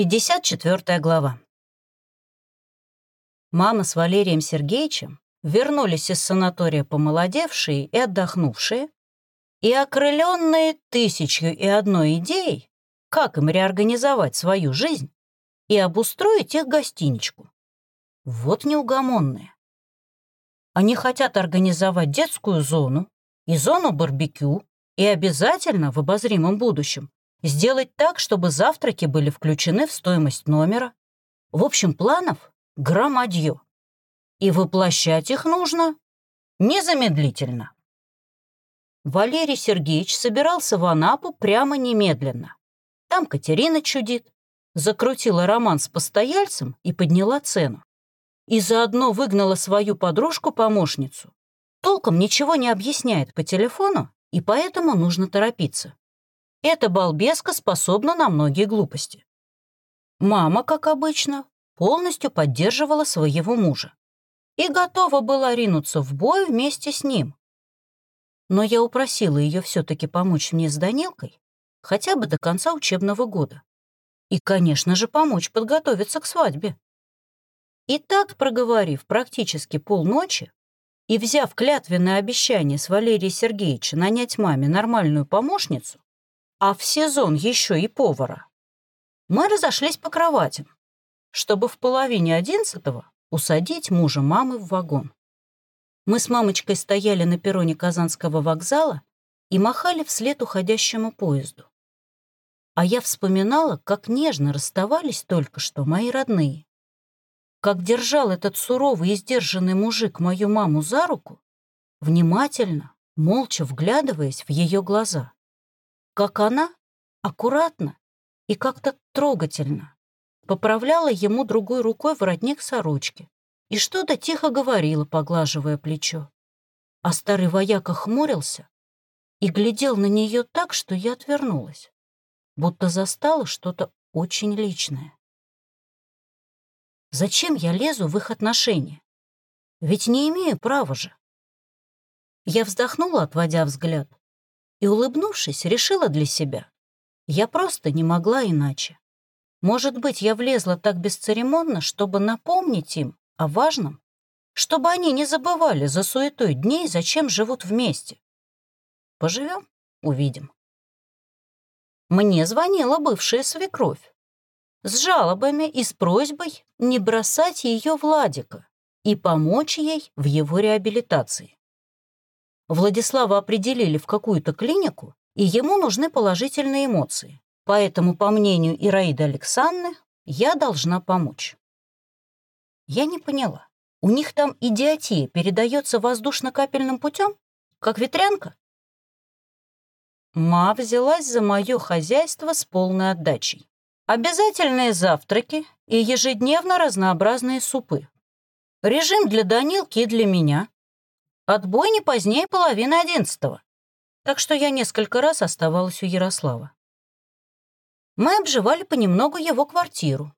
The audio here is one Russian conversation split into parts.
54 глава. Мама с Валерием Сергеевичем вернулись из санатория помолодевшие и отдохнувшие, и окрыленные тысячью и одной идеей, как им реорганизовать свою жизнь и обустроить их гостиничку. Вот неугомонные. Они хотят организовать детскую зону и зону барбекю, и обязательно в обозримом будущем Сделать так, чтобы завтраки были включены в стоимость номера. В общем, планов громадье. И воплощать их нужно незамедлительно. Валерий Сергеевич собирался в Анапу прямо немедленно. Там Катерина чудит, закрутила роман с постояльцем и подняла цену. И заодно выгнала свою подружку-помощницу. Толком ничего не объясняет по телефону, и поэтому нужно торопиться. Эта балбеска способна на многие глупости. Мама, как обычно, полностью поддерживала своего мужа и готова была ринуться в бой вместе с ним. Но я упросила ее все-таки помочь мне с Данилкой хотя бы до конца учебного года. И, конечно же, помочь подготовиться к свадьбе. И так, проговорив практически полночи и взяв клятвенное обещание с Валерия Сергеевича нанять маме нормальную помощницу, а в сезон еще и повара, мы разошлись по кроватям, чтобы в половине одиннадцатого усадить мужа мамы в вагон. Мы с мамочкой стояли на перроне Казанского вокзала и махали вслед уходящему поезду. А я вспоминала, как нежно расставались только что мои родные. Как держал этот суровый и сдержанный мужик мою маму за руку, внимательно, молча вглядываясь в ее глаза как она аккуратно и как-то трогательно поправляла ему другой рукой воротник сорочки и что-то тихо говорила, поглаживая плечо. А старый вояка хмурился и глядел на нее так, что я отвернулась, будто застала что-то очень личное. Зачем я лезу в их отношения? Ведь не имею права же. Я вздохнула, отводя взгляд, и, улыбнувшись, решила для себя. Я просто не могла иначе. Может быть, я влезла так бесцеремонно, чтобы напомнить им о важном, чтобы они не забывали за суетой дней, зачем живут вместе. Поживем, увидим. Мне звонила бывшая свекровь с жалобами и с просьбой не бросать ее Владика и помочь ей в его реабилитации. Владислава определили в какую-то клинику, и ему нужны положительные эмоции. Поэтому, по мнению Ираиды Александры, я должна помочь. Я не поняла. У них там идиотия передается воздушно-капельным путем, как ветрянка? Ма взялась за мое хозяйство с полной отдачей. Обязательные завтраки и ежедневно разнообразные супы. Режим для Данилки и для меня, Отбой не позднее половины одиннадцатого. Так что я несколько раз оставалась у Ярослава. Мы обживали понемногу его квартиру.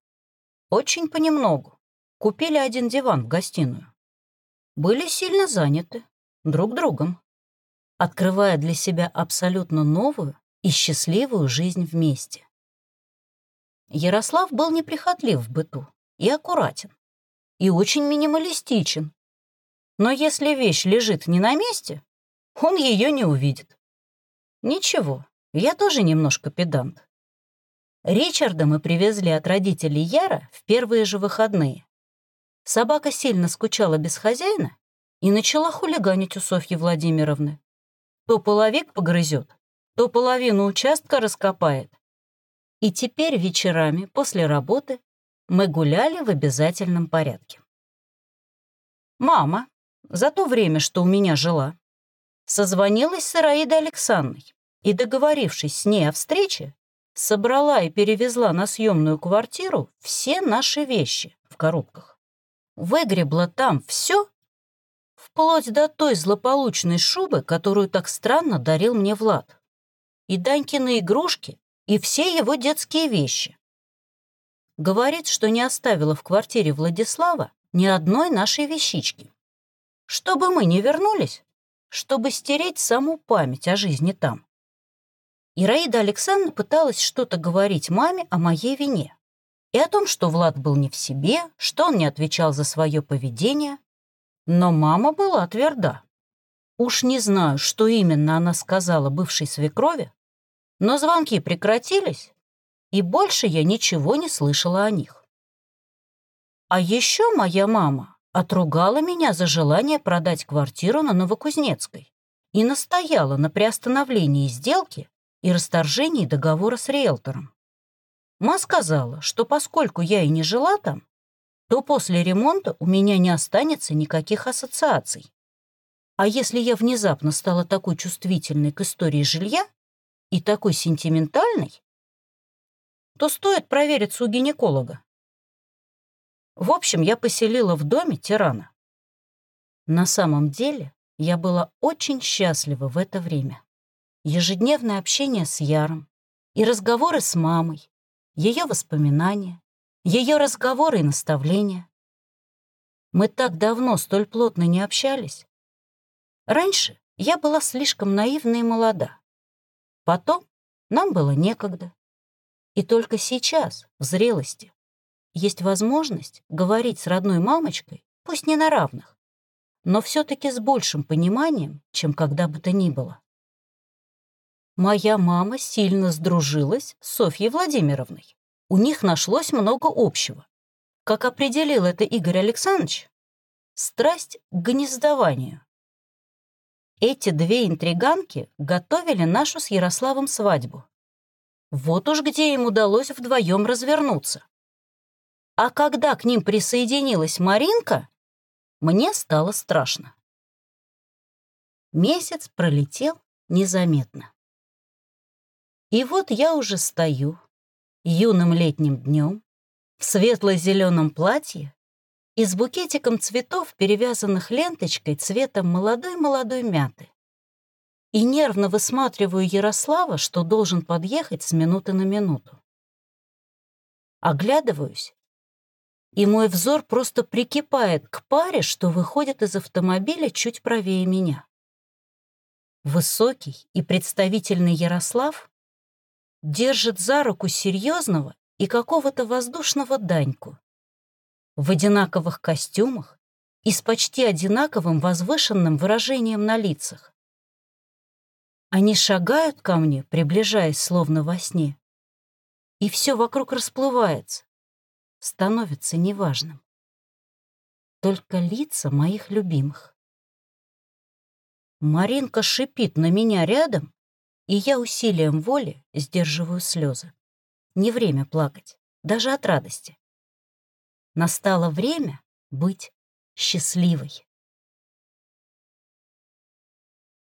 Очень понемногу. Купили один диван в гостиную. Были сильно заняты друг другом, открывая для себя абсолютно новую и счастливую жизнь вместе. Ярослав был неприхотлив в быту и аккуратен, и очень минималистичен, но если вещь лежит не на месте, он ее не увидит. Ничего, я тоже немножко педант. Ричарда мы привезли от родителей Яра в первые же выходные. Собака сильно скучала без хозяина и начала хулиганить у Софьи Владимировны. То половик погрызет, то половину участка раскопает. И теперь вечерами после работы мы гуляли в обязательном порядке. Мама, за то время, что у меня жила, созвонилась с Ираидой Александровной и, договорившись с ней о встрече, собрала и перевезла на съемную квартиру все наши вещи в коробках. Выгребла там все, вплоть до той злополучной шубы, которую так странно дарил мне Влад, и Данькины игрушки, и все его детские вещи. Говорит, что не оставила в квартире Владислава ни одной нашей вещички чтобы мы не вернулись, чтобы стереть саму память о жизни там. Ираида Александровна пыталась что-то говорить маме о моей вине. и о том, что Влад был не в себе, что он не отвечал за свое поведение. Но мама была тверда. Уж не знаю, что именно она сказала бывшей свекрови, но звонки прекратились, и больше я ничего не слышала о них. А еще моя мама отругала меня за желание продать квартиру на Новокузнецкой и настояла на приостановлении сделки и расторжении договора с риэлтором. Ма сказала, что поскольку я и не жила там, то после ремонта у меня не останется никаких ассоциаций. А если я внезапно стала такой чувствительной к истории жилья и такой сентиментальной, то стоит провериться у гинеколога. В общем, я поселила в доме тирана. На самом деле я была очень счастлива в это время. Ежедневное общение с Яром и разговоры с мамой, ее воспоминания, ее разговоры и наставления. Мы так давно столь плотно не общались. Раньше я была слишком наивна и молода. Потом нам было некогда. И только сейчас, в зрелости, есть возможность говорить с родной мамочкой, пусть не на равных, но все таки с большим пониманием, чем когда бы то ни было. Моя мама сильно сдружилась с Софьей Владимировной. У них нашлось много общего. Как определил это Игорь Александрович, страсть к гнездованию. Эти две интриганки готовили нашу с Ярославом свадьбу. Вот уж где им удалось вдвоем развернуться. А когда к ним присоединилась Маринка, мне стало страшно. Месяц пролетел незаметно. И вот я уже стою юным летним днем в светло-зеленом платье и с букетиком цветов, перевязанных ленточкой цветом молодой-молодой мяты. И нервно высматриваю Ярослава, что должен подъехать с минуты на минуту. Оглядываюсь, и мой взор просто прикипает к паре, что выходит из автомобиля чуть правее меня. Высокий и представительный Ярослав держит за руку серьезного и какого-то воздушного Даньку. В одинаковых костюмах и с почти одинаковым возвышенным выражением на лицах. Они шагают ко мне, приближаясь словно во сне, и все вокруг расплывается, становится неважным. Только лица моих любимых. Маринка шипит на меня рядом, и я усилием воли сдерживаю слезы. Не время плакать, даже от радости. Настало время быть счастливой.